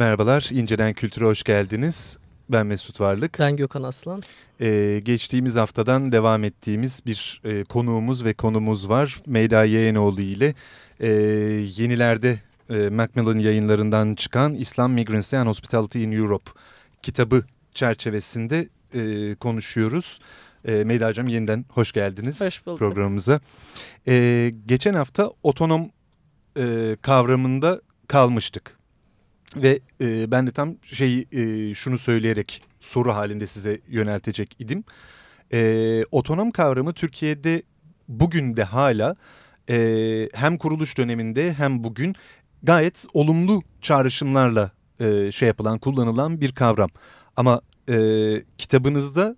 Merhabalar, İncelen Kültür'e hoş geldiniz. Ben Mesut Varlık. Ben Gökhan Aslan. Ee, geçtiğimiz haftadan devam ettiğimiz bir e, konuğumuz ve konumuz var. Meyda Yeğenoğlu ile e, yenilerde e, Macmillan yayınlarından çıkan Islam Migrancy and Hospitality in Europe kitabı çerçevesinde e, konuşuyoruz. E, Meyda Hocam yeniden hoş geldiniz hoş programımıza. E, geçen hafta otonom e, kavramında kalmıştık. Ve e, ben de tam şey e, şunu söyleyerek soru halinde size yöneltecek idim. E, otonom kavramı Türkiye'de bugün de hala e, hem kuruluş döneminde hem bugün gayet olumlu çağrışımlarla e, şey yapılan kullanılan bir kavram. Ama e, kitabınızda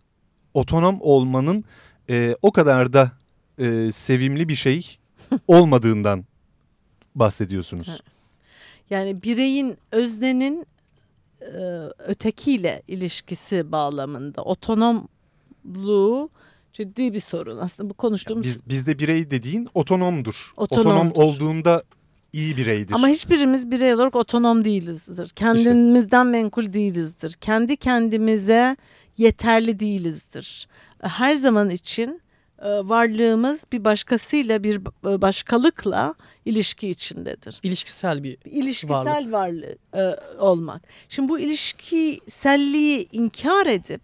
otonom olmanın e, o kadar da e, sevimli bir şey olmadığından bahsediyorsunuz. Yani bireyin öznenin e, ötekiyle ilişkisi bağlamında otonomluğu ciddi bir sorun. Aslında bu konuştuğumuz... Biz, bizde birey dediğin otonomdur. Otonom olduğunda iyi bireydir. Ama hiçbirimiz birey olarak otonom değilizdir. Kendimizden işte. menkul değilizdir. Kendi kendimize yeterli değilizdir. Her zaman için varlığımız bir başkasıyla bir e, başkalıkla ilişki içindedir. İlişkisel bir ilişkisel varlık, varlık e, olmak. Şimdi bu ilişkiselliği inkar edip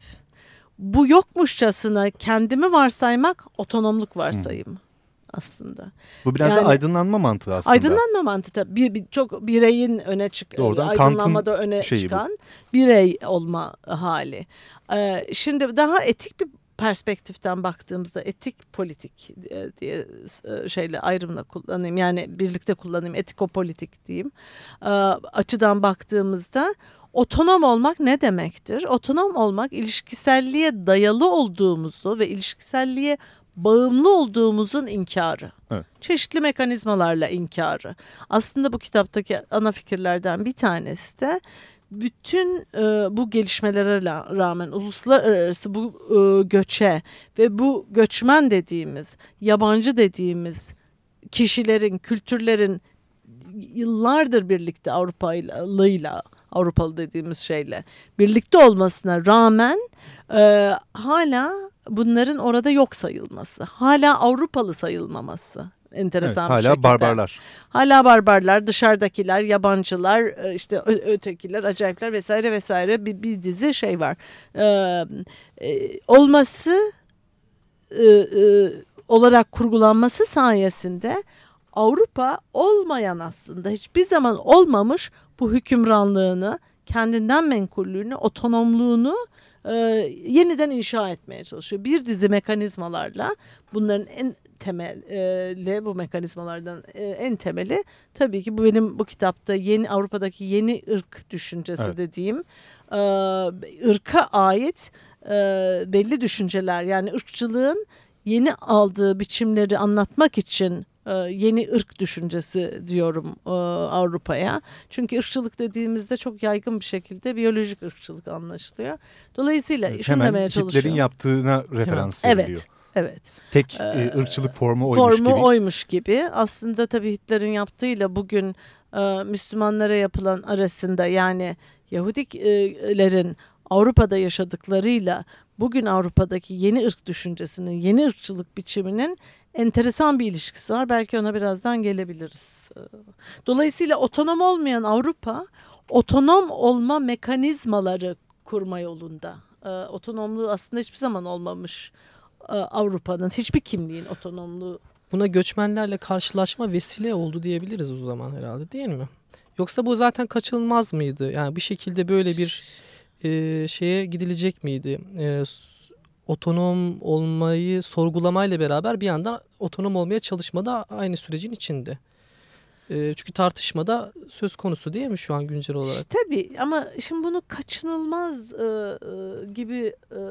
bu yokmuşçasına kendimi varsaymak otonomluk varsayımı. Hmm aslında. Bu biraz yani, da aydınlanma mantığı aslında. Aydınlanma mantığı tabii. Bir, bir, çok bireyin öne çık Doğrudan aydınlanmada öne çıkan bu. birey olma hali. Ee, şimdi daha etik bir perspektiften baktığımızda etik politik diye e, şeyle ayrımla kullanayım yani birlikte kullanayım etikopolitik diyeyim e, açıdan baktığımızda otonom olmak ne demektir? Otonom olmak ilişkiselliğe dayalı olduğumuzu ve ilişkiselliğe bağımlı olduğumuzun inkarı. Evet. Çeşitli mekanizmalarla inkarı. Aslında bu kitaptaki ana fikirlerden bir tanesi de bütün e, bu gelişmelere rağmen uluslararası bu e, göçe ve bu göçmen dediğimiz, yabancı dediğimiz kişilerin, kültürlerin yıllardır birlikte Avrupalıyla, Avrupalı dediğimiz şeyle birlikte olmasına rağmen e, hala bunların orada yok sayılması, hala Avrupalı sayılmaması enteresan evet, hala şekilde. Hala barbarlar. Hala barbarlar, dışarıdakiler, yabancılar, e, işte ötekiler, acayipler vesaire vesaire bir, bir dizi şey var. Ee, e, olması e, e, olarak kurgulanması sayesinde Avrupa olmayan aslında hiçbir zaman olmamış bu hükümranlığını, kendinden menkullüğünü, otonomluğunu e, yeniden inşa etmeye çalışıyor. Bir dizi mekanizmalarla bunların en temeli bu mekanizmalardan e, en temeli tabii ki bu benim bu kitapta yeni Avrupa'daki yeni ırk düşüncesi evet. dediğim e, ırka ait e, belli düşünceler yani ırkçılığın yeni aldığı biçimleri anlatmak için yeni ırk düşüncesi diyorum Avrupa'ya. Çünkü ırkçılık dediğimizde çok yaygın bir şekilde biyolojik ırkçılık anlaşılıyor. Dolayısıyla evet, şunu demeye çalışıyorum. Hitler'in yaptığına referans veriliyor. Evet. Evet. Tek ee, ırkçılık formu oymuş formu gibi. Formu oymuş gibi. Aslında tabii Hitler'in yaptığıyla bugün e, Müslümanlara yapılan arasında yani Yahudilerin Avrupa'da yaşadıklarıyla bugün Avrupa'daki yeni ırk düşüncesinin, yeni ırkçılık biçiminin enteresan bir ilişkisi var. Belki ona birazdan gelebiliriz. Ee, dolayısıyla otonom olmayan Avrupa otonom olma mekanizmaları kurma yolunda. Ee, otonomluğu aslında hiçbir zaman olmamış e, Avrupa'nın hiçbir kimliğin otonomluğu. Buna göçmenlerle karşılaşma vesile oldu diyebiliriz o zaman herhalde değil mi? Yoksa bu zaten kaçınılmaz mıydı? Yani bir şekilde böyle bir e, şeye gidilecek miydi? E, otonom olmayı sorgulamayla beraber bir yandan otonom olmaya çalışmada aynı sürecin içinde. E, çünkü tartışmada söz konusu değil mi şu an güncel olarak? Tabii ama şimdi bunu kaçınılmaz e, e, gibi e,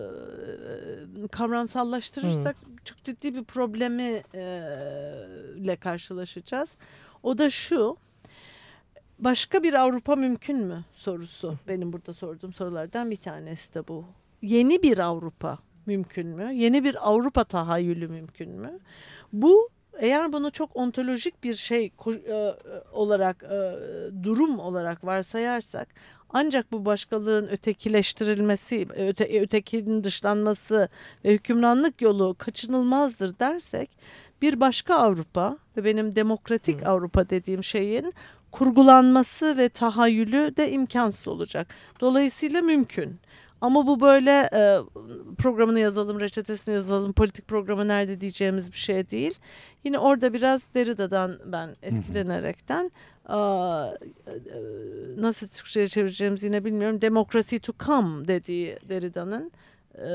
kavramsallaştırırsak hmm. çok ciddi bir problemi e, ile karşılaşacağız. O da şu başka bir Avrupa mümkün mü sorusu benim burada sorduğum sorulardan bir tanesi de bu. Yeni bir Avrupa mümkün mü? Yeni bir Avrupa tahayyülü mümkün mü? Bu eğer bunu çok ontolojik bir şey e, olarak e, durum olarak varsayarsak ancak bu başkalığın ötekileştirilmesi, öte, ötekinin dışlanması ve hükümranlık yolu kaçınılmazdır dersek bir başka Avrupa ve benim demokratik Hı. Avrupa dediğim şeyin kurgulanması ve tahayyülü de imkansız olacak. Dolayısıyla mümkün. Ama bu böyle e, programını yazalım, reçetesini yazalım, politik programı nerede diyeceğimiz bir şey değil. Yine orada biraz Derrida'dan ben etkilenerekten e, nasıl Türkçe'ye çevireceğimizi yine bilmiyorum. Democracy to come dediği Derrida'nın e,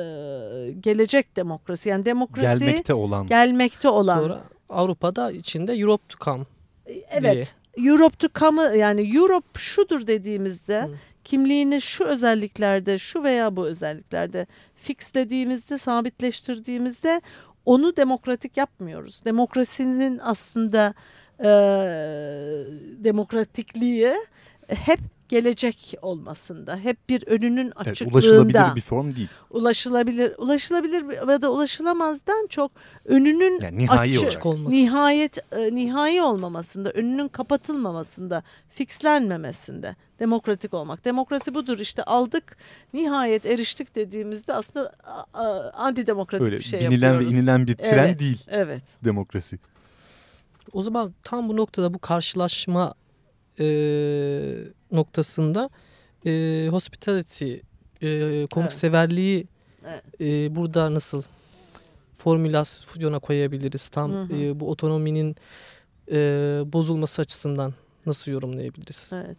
gelecek demokrasi yani demokrasi gelmekte olan gelmekte olan. Sonra Avrupa'da içinde Europe to come. E, evet. Diye. Europe to come'ı yani Europe şudur dediğimizde Hı kimliğini şu özelliklerde, şu veya bu özelliklerde fixlediğimizde, sabitleştirdiğimizde onu demokratik yapmıyoruz. Demokrasinin aslında e, demokratikliği hep gelecek olmasında, hep bir önünün açıklığında. Evet, ulaşılabilir bir form değil. Ulaşılabilir, ulaşılabilir ya da ulaşılamazdan çok önünün yani nihai açık olması. Nihayet e, nihai olmamasında, önünün kapatılmamasında, fixlenmemesinde demokratik olmak. Demokrasi budur işte aldık, nihayet eriştik dediğimizde aslında antidemokratik Öyle, bir şey binilen yapıyoruz. ve inilen bir tren evet, değil. Evet. Demokrasi. O zaman tam bu noktada bu karşılaşma e, noktasında e, hospitality, e, konukseverliği evet. E, burada nasıl formülasyona koyabiliriz? Tam hı hı. E, bu otonominin e, bozulması açısından nasıl yorumlayabiliriz? Evet.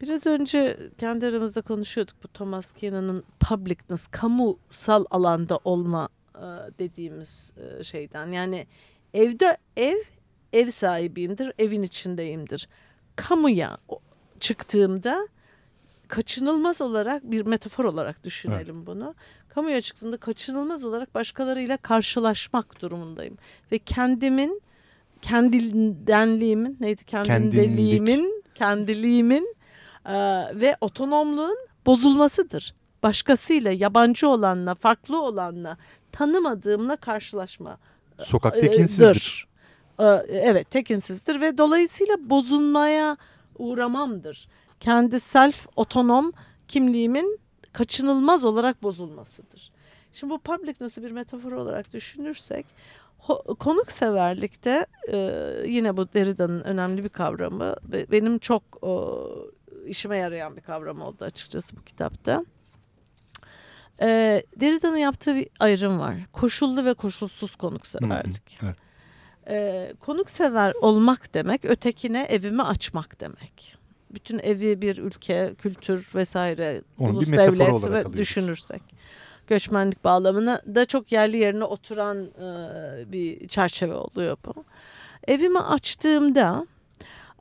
Biraz önce kendi aramızda konuşuyorduk bu Thomas Kenan'ın publicness, kamusal alanda olma e, dediğimiz e, şeyden. Yani evde ev, ev sahibiyimdir, evin içindeyimdir. Kamuya çıktığımda kaçınılmaz olarak bir metafor olarak düşünelim evet. bunu. Kamuya çıktığımda kaçınılmaz olarak başkalarıyla karşılaşmak durumundayım. Ve kendimin, kendidenliğimin, neydi kendindeliğimin, kendiliğimin e, ve otonomluğun bozulmasıdır. Başkasıyla, yabancı olanla, farklı olanla, tanımadığımla karşılaşma. Sokak tekinsizdir. E, evet tekinsizdir ve dolayısıyla bozulmaya uğramamdır. Kendi self otonom kimliğimin kaçınılmaz olarak bozulmasıdır. Şimdi bu public nasıl bir metafor olarak düşünürsek konukseverlikte e, yine bu Derrida'nın önemli bir kavramı benim çok e, işime yarayan bir kavram oldu açıkçası bu kitapta. E, Derrida'nın yaptığı bir ayrım var. Koşullu ve koşulsuz konukseverlik. Evet. E, konuksever olmak demek ötekine evimi açmak demek. Bütün evi bir ülke, kültür vesaire, Onu ulus devlet ve düşünürsek. Göçmenlik bağlamına da çok yerli yerine oturan e, bir çerçeve oluyor bu. Evimi açtığımda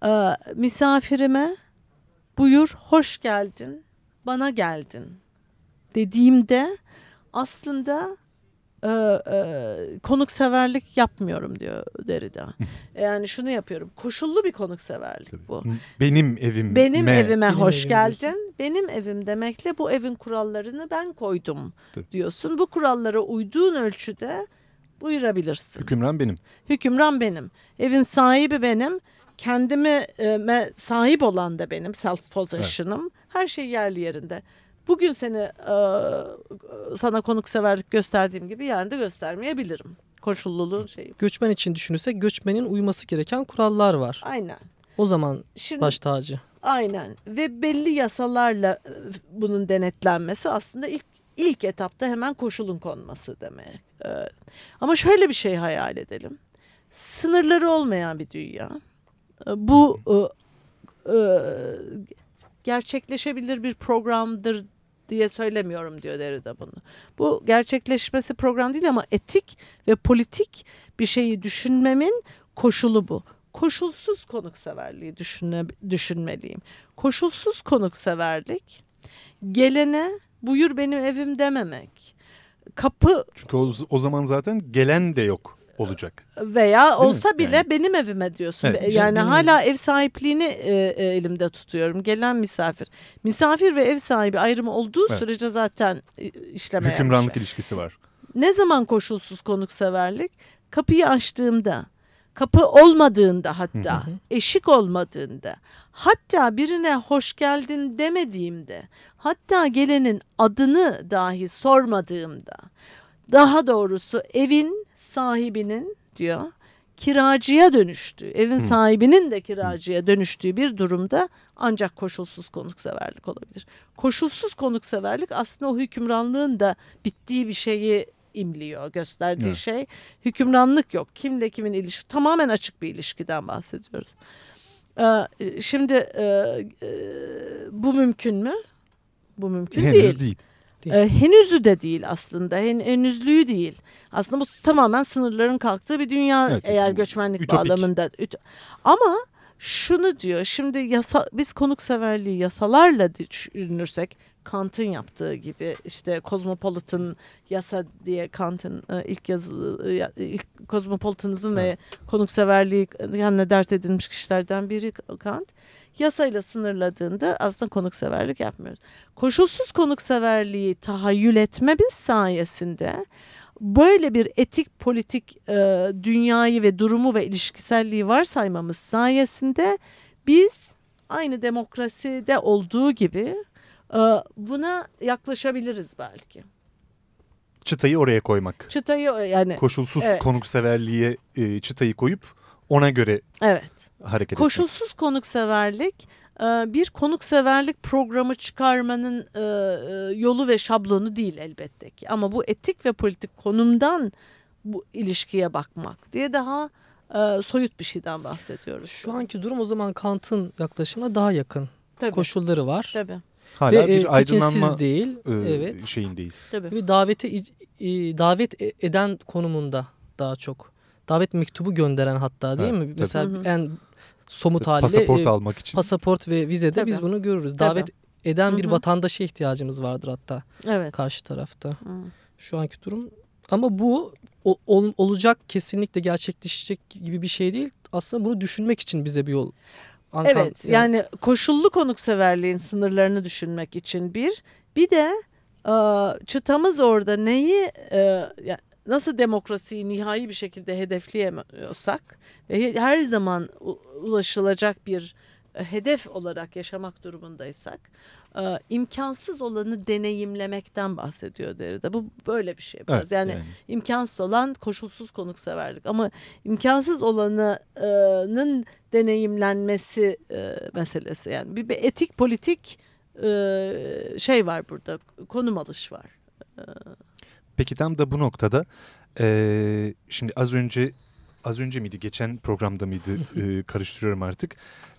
e, misafirime buyur hoş geldin bana geldin dediğimde aslında e, e, konukseverlik yapmıyorum diyor Derrida. yani şunu yapıyorum. Koşullu bir konukseverlik Tabii. bu. Benim evim. Benim evime benim hoş evim geldin. Diyorsun. Benim evim demekle bu evin kurallarını ben koydum Tabii. diyorsun. Bu kurallara uyduğun ölçüde buyurabilirsin. Hükümran benim. Hükümran benim. Evin sahibi benim. Kendime e, sahip olan da benim. Self possession'ım. Evet. Her şey yerli yerinde bugün seni e, sana konukseverlik gösterdiğim gibi yarın da göstermeyebilirim. Koşulluluğun şeyi. Göçmen için düşünürsek göçmenin uyması gereken kurallar var. Aynen. O zaman Şimdi, baş tacı. Aynen ve belli yasalarla bunun denetlenmesi aslında ilk ilk etapta hemen koşulun konması demek. Evet. Ama şöyle bir şey hayal edelim. Sınırları olmayan bir dünya. Bu e, e, gerçekleşebilir bir programdır diye söylemiyorum diyor Derrida bunu. Bu gerçekleşmesi program değil ama etik ve politik bir şeyi düşünmemin koşulu bu. Koşulsuz konukseverliği düşüne, düşünmeliyim. Koşulsuz konukseverlik gelene buyur benim evim dememek. Kapı Çünkü o, o zaman zaten gelen de yok olacak. Veya Değil olsa mi? bile yani. benim evime diyorsun. Evet, yani benim... hala ev sahipliğini e, e, elimde tutuyorum. Gelen misafir. Misafir ve ev sahibi ayrımı olduğu evet. sürece zaten e, işlemeye Hükümranlık şey. ilişkisi var. Ne zaman koşulsuz konukseverlik? Kapıyı açtığımda, kapı olmadığında hatta eşik olmadığında hatta birine hoş geldin demediğimde hatta gelenin adını dahi sormadığımda daha doğrusu evin sahibinin diyor kiracıya dönüştüğü, evin hmm. sahibinin de kiracıya dönüştüğü bir durumda ancak koşulsuz konukseverlik olabilir. Koşulsuz konukseverlik aslında o hükümranlığın da bittiği bir şeyi imliyor, gösterdiği evet. şey. Hükümranlık yok. Kimle kimin ilişki tamamen açık bir ilişkiden bahsediyoruz. Ee, şimdi e, e, bu mümkün mü? Bu mümkün Henüz değil. değil. Ee, henüzü de değil aslında. Hen, henüzlüğü değil. Aslında bu tamamen sınırların kalktığı bir dünya evet, eğer göçmenlik ütopik. bağlamında. Ama şunu diyor. Şimdi yasa, biz konukseverliği yasalarla düşünürsek Kant'ın yaptığı gibi işte Cosmopolitan yasa diye Kant'ın e, ilk yazılı e, ilk kozmopolitanizm ve konukseverliği yani dert edilmiş kişilerden biri Kant yasayla sınırladığında aslında konukseverlik yapmıyoruz. Koşulsuz konukseverliği tahayyül etmemiz sayesinde böyle bir etik politik e, dünyayı ve durumu ve ilişkiselliği varsaymamız sayesinde biz aynı demokraside olduğu gibi e, buna yaklaşabiliriz belki. Çıtayı oraya koymak. Çıtayı yani koşulsuz evet. konukseverliğe e, çıtayı koyup ona göre evet. hareket Koşulsuz etmek. konukseverlik e, bir konukseverlik programı çıkarmanın e, e, yolu ve şablonu değil elbette ki. Ama bu etik ve politik konumdan bu ilişkiye bakmak diye daha soyut bir şeyden bahsediyoruz. Şu anki durum o zaman Kant'ın yaklaşımına daha yakın. Tabii. Koşulları var. Tabii. Hala Ve, bir aydınlanma değil. E, evet. şeyindeyiz. Tabii. Bir davete e, davet e, eden konumunda daha çok. Davet mektubu gönderen hatta değil evet, mi? Mesela hı hı. en somut haliyle pasaport e, almak için. Pasaport ve vizede tabii. biz bunu görürüz. Tabii. Davet eden hı hı. bir vatandaşa ihtiyacımız vardır hatta. Evet. Karşı tarafta. Hı. Şu anki durum ama bu ol, olacak kesinlikle gerçekleşecek gibi bir şey değil. Aslında bunu düşünmek için bize bir yol Ankan, evet yani, yani koşullu konukseverliğin sınırlarını düşünmek için bir. Bir de çıtamız orada neyi nasıl demokrasiyi nihai bir şekilde hedefleyemiyorsak ve her zaman ulaşılacak bir e, hedef olarak yaşamak durumundaysak e, imkansız olanı deneyimlemekten bahsediyor Derrida. Bu böyle bir şey biraz. Evet, yani, yani imkansız olan koşulsuz konukseverlik ama imkansız olanının deneyimlenmesi e, meselesi. Yani bir, bir etik politik şey var burada. Konum alış var. Peki tam da bu noktada e, şimdi az önce az önce miydi geçen programda mıydı e, karıştırıyorum artık.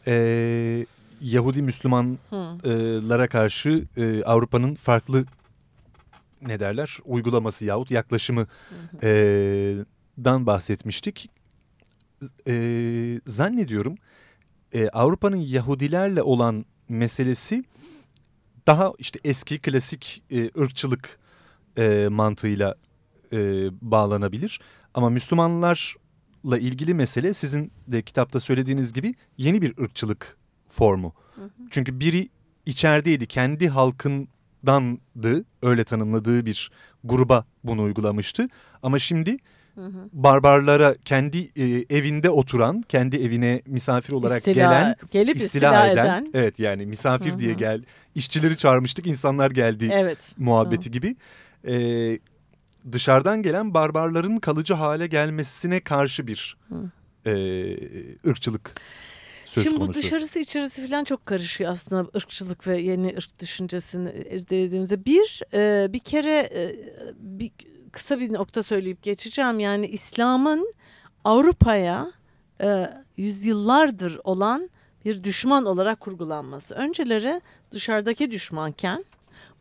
E, Yahudi Müslümanlara karşı e, Avrupa'nın farklı ne derler uygulaması yahut yaklaşımı e, dan bahsetmiştik. E, zannediyorum e, Avrupa'nın Yahudilerle olan meselesi daha işte eski klasik e, ırkçılık e, mantığıyla e, bağlanabilir. Ama Müslümanlarla ilgili mesele sizin de kitapta söylediğiniz gibi yeni bir ırkçılık formu. Hı hı. Çünkü biri içerideydi, kendi halkındandı, öyle tanımladığı bir gruba bunu uygulamıştı. Ama şimdi hı hı. barbarlara kendi e, evinde oturan, kendi evine misafir olarak istila, gelen, gelip istila, istila eden, eden, evet yani misafir hı hı. diye gel, işçileri çağırmıştık, insanlar geldi evet. muhabbeti hı. gibi. E, dışarıdan gelen barbarların kalıcı hale gelmesine karşı bir e, ırkçılık söz Şimdi konusu. bu dışarısı içerisi falan çok karışıyor aslında ırkçılık ve yeni ırk düşüncesini irdelediğimizde. Bir, e, bir kere e, bir kısa bir nokta söyleyip geçeceğim. Yani İslam'ın Avrupa'ya e, yüzyıllardır olan bir düşman olarak kurgulanması. Önceleri dışarıdaki düşmanken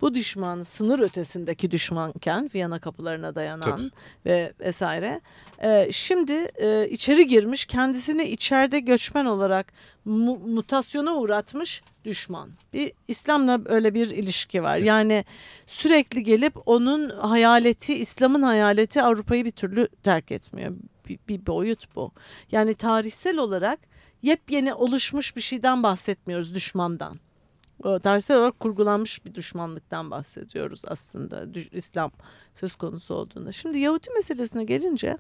bu düşman sınır ötesindeki düşmanken Viyana kapılarına dayanan Tabii. ve vesaire e, şimdi e, içeri girmiş kendisini içeride göçmen olarak mu mutasyona uğratmış düşman. Bir İslam'la öyle bir ilişki var. Yani sürekli gelip onun hayaleti, İslam'ın hayaleti Avrupa'yı bir türlü terk etmiyor. Bir, bir boyut bu. Yani tarihsel olarak yepyeni oluşmuş bir şeyden bahsetmiyoruz düşmandan tarihsel olarak kurgulanmış bir düşmanlıktan bahsediyoruz aslında İslam söz konusu olduğunda. Şimdi Yahudi meselesine gelince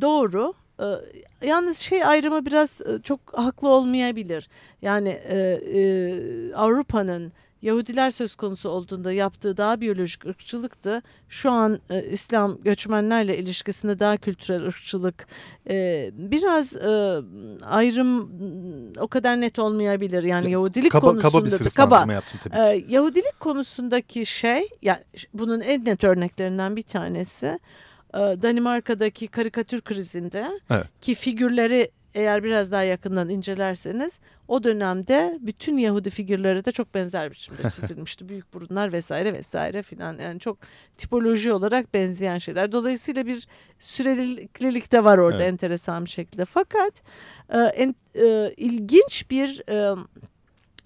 doğru e, yalnız şey ayrımı biraz e, çok haklı olmayabilir. Yani e, e, Avrupa'nın Yahudiler söz konusu olduğunda yaptığı daha biyolojik ırkçılıktı. Şu an e, İslam göçmenlerle ilişkisinde daha kültürel ırkçılık. E, biraz e, ayrım o kadar net olmayabilir. Yani Yahudilik kaba, konusunda kaba bir sınıflandırma yaptım tabii. E, Yahudilik konusundaki şey, yani bunun en net örneklerinden bir tanesi e, Danimarka'daki karikatür krizinde evet. ki figürleri eğer biraz daha yakından incelerseniz o dönemde bütün Yahudi figürleri de çok benzer biçimde çizilmişti. Büyük burunlar vesaire vesaire filan yani çok tipoloji olarak benzeyen şeyler. Dolayısıyla bir sürelilik de var orada evet. enteresan bir şekilde. Fakat e, en, e, ilginç bir e,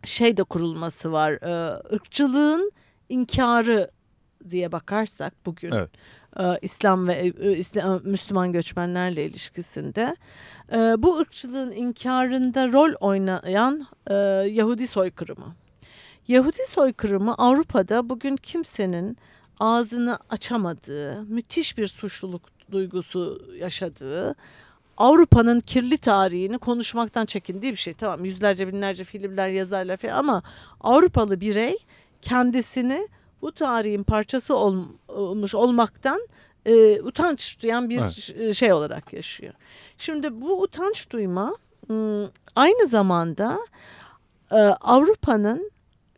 şey de kurulması var. E, ırkçılığın inkarı diye bakarsak bugün evet. E, İslam ve e, İslam, Müslüman göçmenlerle ilişkisinde e, bu ırkçılığın inkarında rol oynayan e, Yahudi soykırımı. Yahudi soykırımı Avrupa'da bugün kimsenin ağzını açamadığı, müthiş bir suçluluk duygusu yaşadığı, Avrupa'nın kirli tarihini konuşmaktan çekindiği bir şey. Tamam yüzlerce binlerce filmler yazarlar falan ama Avrupalı birey kendisini bu tarihin parçası olmuş olmaktan e, utanç duyan bir evet. şey olarak yaşıyor. Şimdi bu utanç duyma aynı zamanda e, Avrupa'nın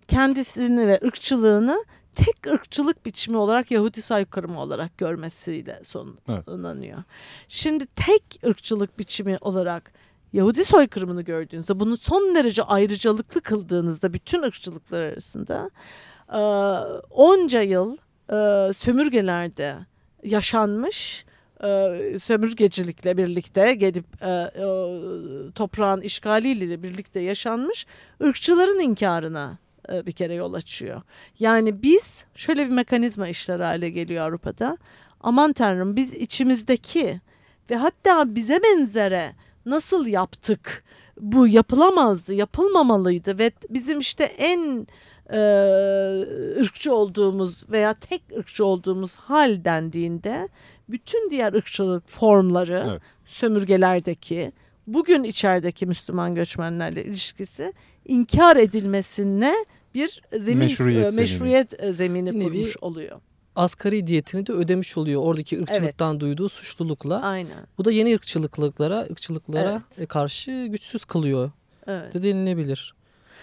kendisini ve ırkçılığını tek ırkçılık biçimi olarak Yahudi soykırımı olarak görmesiyle sonlanıyor. Evet. Şimdi tek ırkçılık biçimi olarak Yahudi soykırımını gördüğünüzde bunu son derece ayrıcalıklı kıldığınızda bütün ırkçılıklar arasında onca yıl sömürgelerde yaşanmış sömürgecilikle birlikte gelip toprağın işgaliyle birlikte yaşanmış ırkçıların inkarına bir kere yol açıyor. Yani biz şöyle bir mekanizma işler hale geliyor Avrupa'da. Aman tanrım biz içimizdeki ve hatta bize benzere nasıl yaptık? Bu yapılamazdı, yapılmamalıydı ve bizim işte en e, ırkçı olduğumuz veya tek ırkçı olduğumuz hal dendiğinde bütün diğer ırkçılık formları evet. sömürgelerdeki bugün içerideki Müslüman göçmenlerle ilişkisi inkar edilmesine bir zemin meşruiyet, meşruiyet zemini, zemini kurmuş oluyor. Asgari diyetini de ödemiş oluyor oradaki ırkçılıktan evet. duyduğu suçlulukla. Aynen. Bu da yeni ırkçılıklara, ırkçılıklara evet. karşı güçsüz kılıyor. Evet. De denilebilir.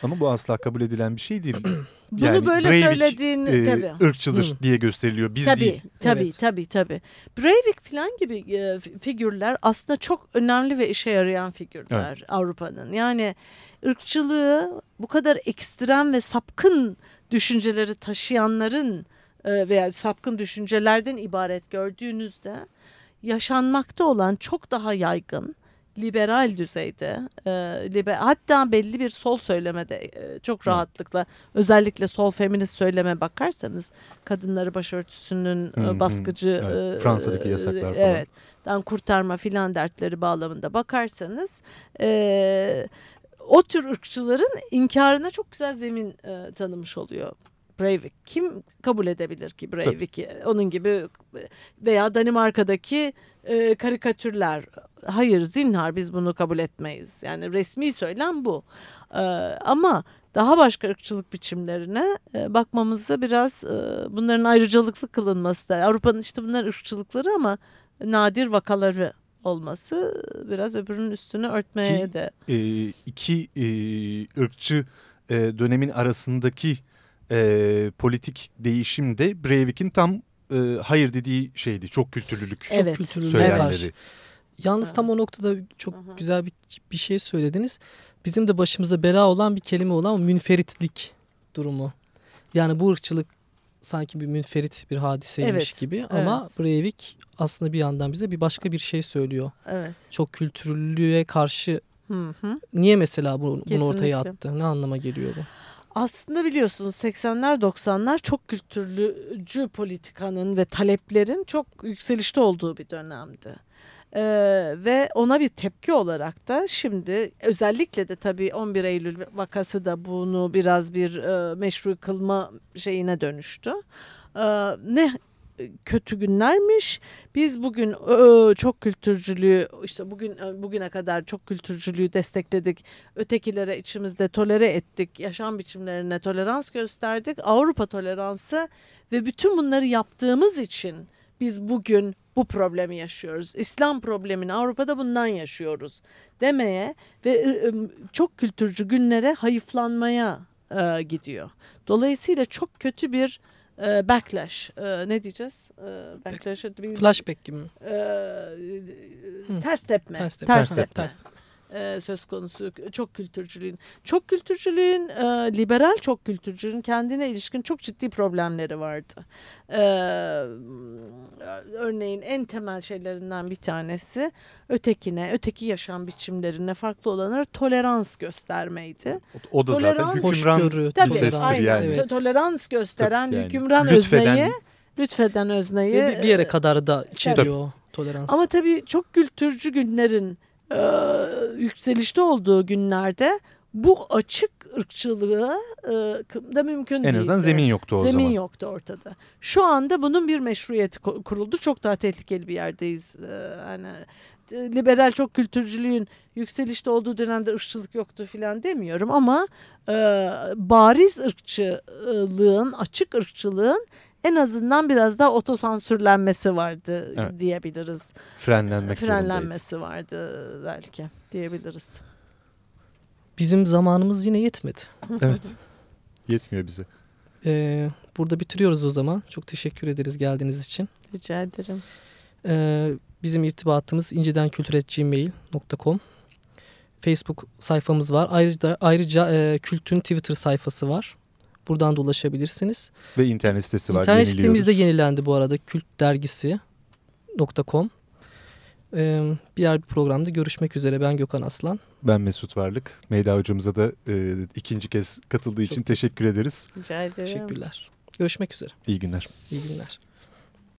Ama bu asla kabul edilen bir şey değil. Bunu yani böyle Breivik, söylediğin e, tabii. ırkçıdır Hı. diye gösteriliyor. Biz tabii, değil. Tabii evet. tabii tabii. Breivik falan gibi e, figürler aslında çok önemli ve işe yarayan figürler evet. Avrupa'nın. Yani ırkçılığı bu kadar ekstrem ve sapkın düşünceleri taşıyanların e, veya sapkın düşüncelerden ibaret gördüğünüzde yaşanmakta olan çok daha yaygın liberal düzeyde e, liber, hatta belli bir sol söylemede e, çok rahatlıkla özellikle sol feminist söyleme bakarsanız kadınları başörtüsünün e, baskıcı evet, Fransa'daki yasaklar falan. Evet. Dan kurtarma filan dertleri bağlamında bakarsanız e, o tür ırkçıların inkarına çok güzel zemin e, tanımış oluyor Breivik. Kim kabul edebilir ki Breivik'i? Onun gibi veya Danimarka'daki e, karikatürler. Hayır zinhar biz bunu kabul etmeyiz. Yani resmi söylem bu. E, ama daha başka ırkçılık biçimlerine e, bakmamızda biraz e, bunların ayrıcalıklı kılınması da Avrupa'nın işte bunlar ırkçılıkları ama nadir vakaları olması biraz öbürünün üstünü örtmeye Ki, de. E, iki e, ırkçı e, dönemin arasındaki e, politik değişim de Breivik'in tam e, hayır dediği şeydi. Çok kültürlülük evet. çok kültürlülüğe söylemleri. Yalnız tam o noktada çok Hı-hı. güzel bir, bir şey söylediniz. Bizim de başımıza bela olan bir kelime olan münferitlik durumu. Yani bu ırkçılık sanki bir münferit bir hadiseymiş evet, gibi ama evet. Breivik aslında bir yandan bize bir başka bir şey söylüyor. Evet. Çok kültürlüğe karşı hı hı. niye mesela bunu, bunu ortaya attı? Ne anlama geliyor bu? Aslında biliyorsunuz 80'ler 90'lar çok kültürlücü politikanın ve taleplerin çok yükselişte olduğu bir dönemdi. Ee, ve ona bir tepki olarak da şimdi özellikle de tabii 11 Eylül vakası da bunu biraz bir e, meşru kılma şeyine dönüştü. Ee, ne kötü günlermiş. Biz bugün ö, çok kültürcülüğü işte bugün bugüne kadar çok kültürcülüğü destekledik. Ötekilere içimizde tolere ettik. Yaşam biçimlerine tolerans gösterdik. Avrupa toleransı ve bütün bunları yaptığımız için biz bugün bu problemi yaşıyoruz. İslam problemini Avrupa'da bundan yaşıyoruz demeye ve çok kültürcü günlere hayıflanmaya e, gidiyor. Dolayısıyla çok kötü bir e, backlash e, ne diyeceğiz? E, backlash flashback gibi. E, ters tepme. Ters tepme. Ters tepme. Ters tepme e, söz konusu çok kültürcülüğün. Çok kültürcülüğün e, liberal çok kültürcülüğün kendine ilişkin çok ciddi problemleri vardı. E, örneğin en temel şeylerinden bir tanesi ötekine, öteki yaşam biçimlerine farklı olanlara tolerans göstermeydi. O, da tolerans, zaten hükümran hoşgörü, tabii, yani. Evet. Tolerans gösteren yani. hükümran lütfeden, özneyi lütfeden özneyi bir, bir yere kadar da içeriyor tolerans. Ama tabii çok kültürcü günlerin e, yükselişte olduğu günlerde bu açık ırkçılığı e, da mümkün değil. En azından zemin yoktu o zemin zaman. Zemin yoktu ortada. Şu anda bunun bir meşruiyeti kuruldu. Çok daha tehlikeli bir yerdeyiz. E, hani liberal çok kültürcülüğün yükselişte olduğu dönemde ırkçılık yoktu filan demiyorum ama e, bariz ırkçılığın, açık ırkçılığın en azından biraz daha otosansürlenmesi vardı evet. diyebiliriz. Frenlenmek Frenlenmesi vardı belki diyebiliriz. Bizim zamanımız yine yetmedi. evet. Yetmiyor bize. Ee, burada bitiriyoruz o zaman. Çok teşekkür ederiz geldiğiniz için. Rica ederim. Ee, bizim irtibatımız incidenkültür.gmail.com Facebook sayfamız var. Ayrıca, ayrıca e, Kültün Twitter sayfası var. Buradan da ulaşabilirsiniz. Ve internet sitesi var. İnternet sitemiz de yenilendi bu arada. Kültdergisi.com ee, diğer bir programda görüşmek üzere. Ben Gökhan Aslan. Ben Mesut Varlık. Meyda hocamıza da e, ikinci kez katıldığı Çok için teşekkür ederiz. Rica ederim. Teşekkürler. Görüşmek üzere. İyi günler. İyi günler.